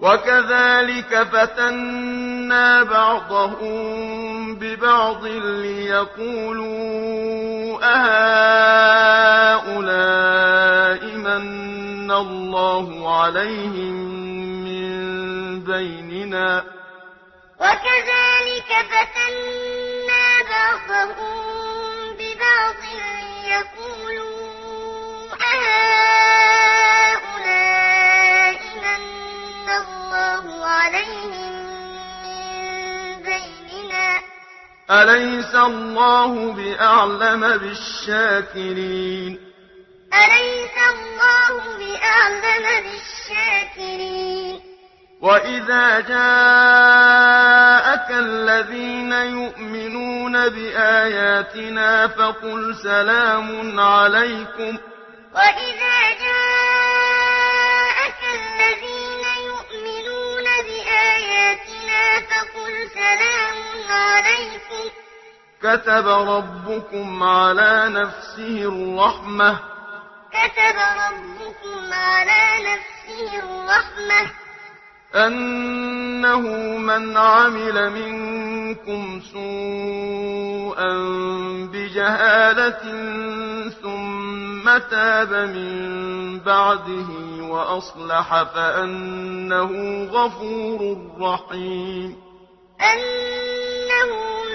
وكذلك فتنا بعضهم ببعض ليقولوا أهؤلاء من الله عليهم من بيننا وكذلك فتنا أليس الله بأعلم بالشاكرين؟ أليس الله بأعلم بالشاكرين؟ وإذا جاءك الذين يؤمنون بآياتنا فقل سلام عليكم. وإذا جاءك كتب ربكم على نفسه الرحمة. كتب ربكم على نفسه الرحمة. أنه من عمل منكم سوءا بجهالة ثم تاب من بعده وأصلح فأنه غفور رحيم. أنه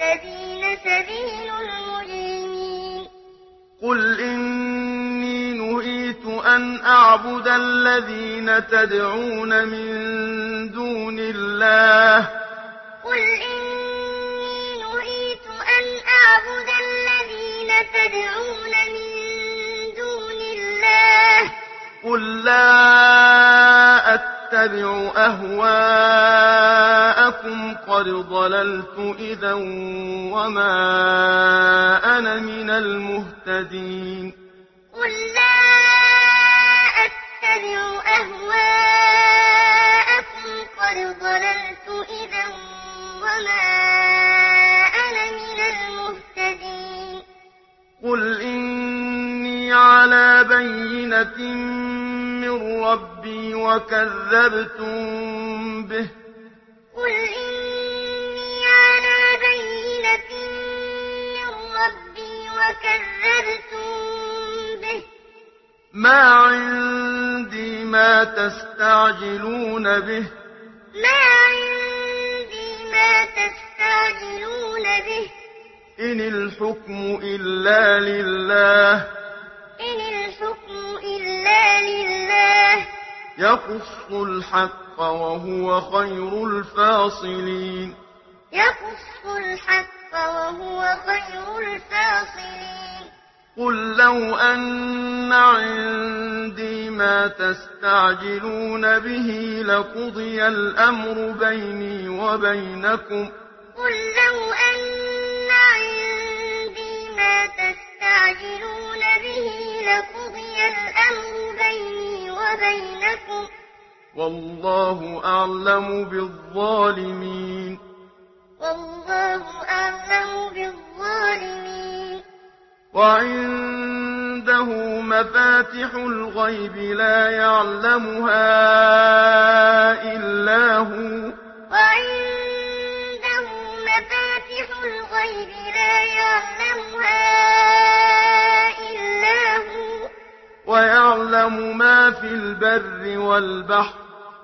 للمعتدين سبيل المجرمين. قل إني نهيت أن أعبد الذين تدعون من دون الله. قل إني نهيت أن أعبد الذين تدعون من دون الله. قل لا أتبع أهواءكم لكم قد ضللت إذا وما أنا من المهتدين قل لا أتبع أهواءكم قد ضللت إذا وما أنا من المهتدين قل إني على بينة من ربي وكذبتم به قل إني على بينة من ربي وكذبتم به ما عندي ما تستعجلون به ما عندي ما تستعجلون به إن الحكم إلا لله إن الحكم إلا لله يقص الحق الحق وهو خير الفاصلين. يقص الحق وهو خير الفاصلين. قل لو أن عندي ما تستعجلون به لقضي الأمر بيني وبينكم. قل لو أن عندي ما تستعجلون به لقضي الأمر بيني وبينكم. والله أعلم بالظالمين. والله أعلم بالظالمين. وعنده مفاتح الغيب لا يعلمها إلا هو. وعنده مفاتح الغيب لا يعلمها إلا هو. ويعلم ما في البر والبحر.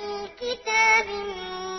فِي كِتَابٍ